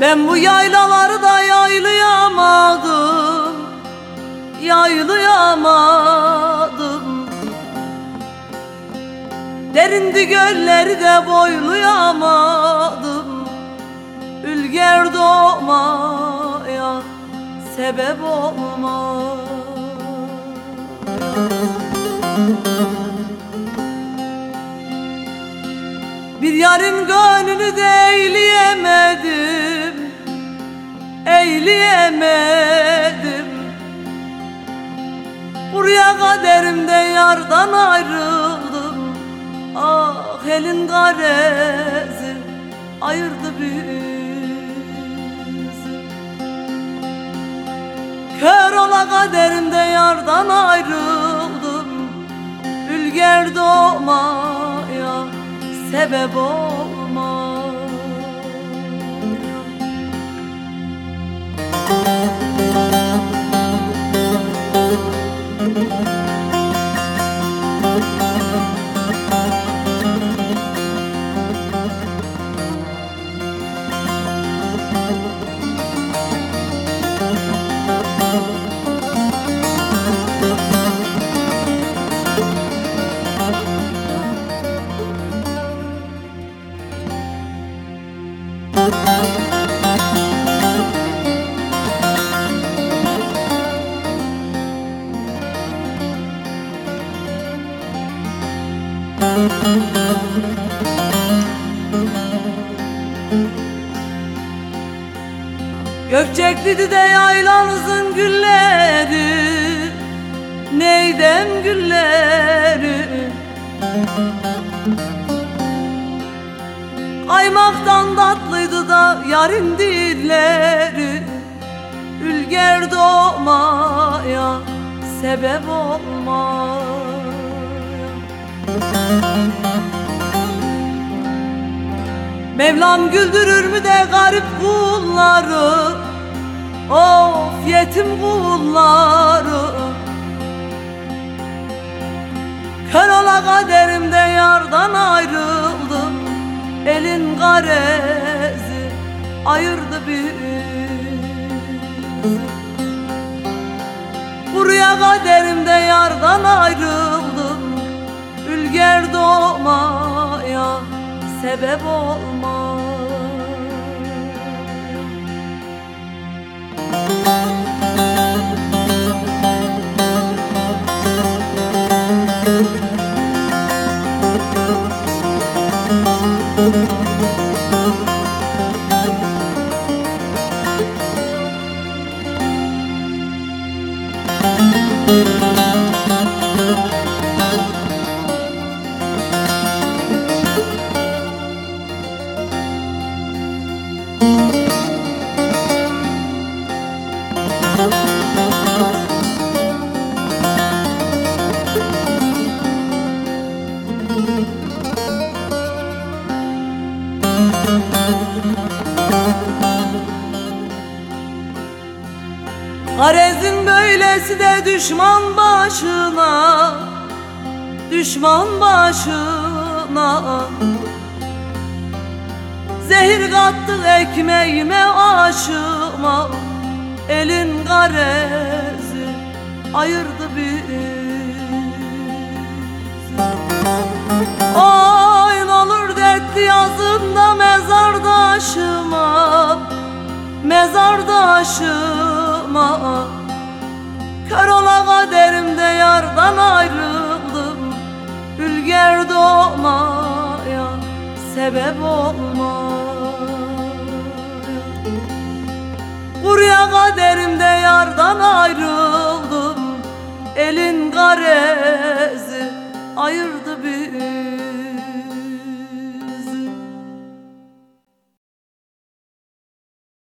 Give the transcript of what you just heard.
Ben bu yaylaları da yaylayamadım Yaylayamadım. Derindi gölleri de boylayamadım Ülger doğmaya sebep olma Bir yarın gönlünü de Eyleyemedim Buraya kaderimden yardan ayrıldım. Ah elin garezi ayırdı bizi. Kör ola kaderimden yardan ayrıldım. Ülger doğmaya sebep olma Gökçekli'di de yaylanızın gülleri Neydem gülleri? Aymaktan tatlıydı da yarın dilleri Ülger doğmaya sebep olmaya Mevlam güldürür mü de garip kulları? Of yetim kulları. Kör ola kaderimde yardan ayrıldım. Elin garezi ayırdı bizi. Buraya kaderimde yardan ayrıldım. Ülger doğmaya sebep olma Garezin böylesi de düşman başına Düşman başına. Zehir kattı ekmeğime aşıma Elin garezi ayırdı bizi. Ay ne olur dertli yazımda mezardaşıma Mezardaşıma Kör ola kaderimde yardan ayrıldım. Ülger doğmaya sebep olmaya. Buraya kaderimde yardan ayrıldım. Elin garezi ayırdı bizi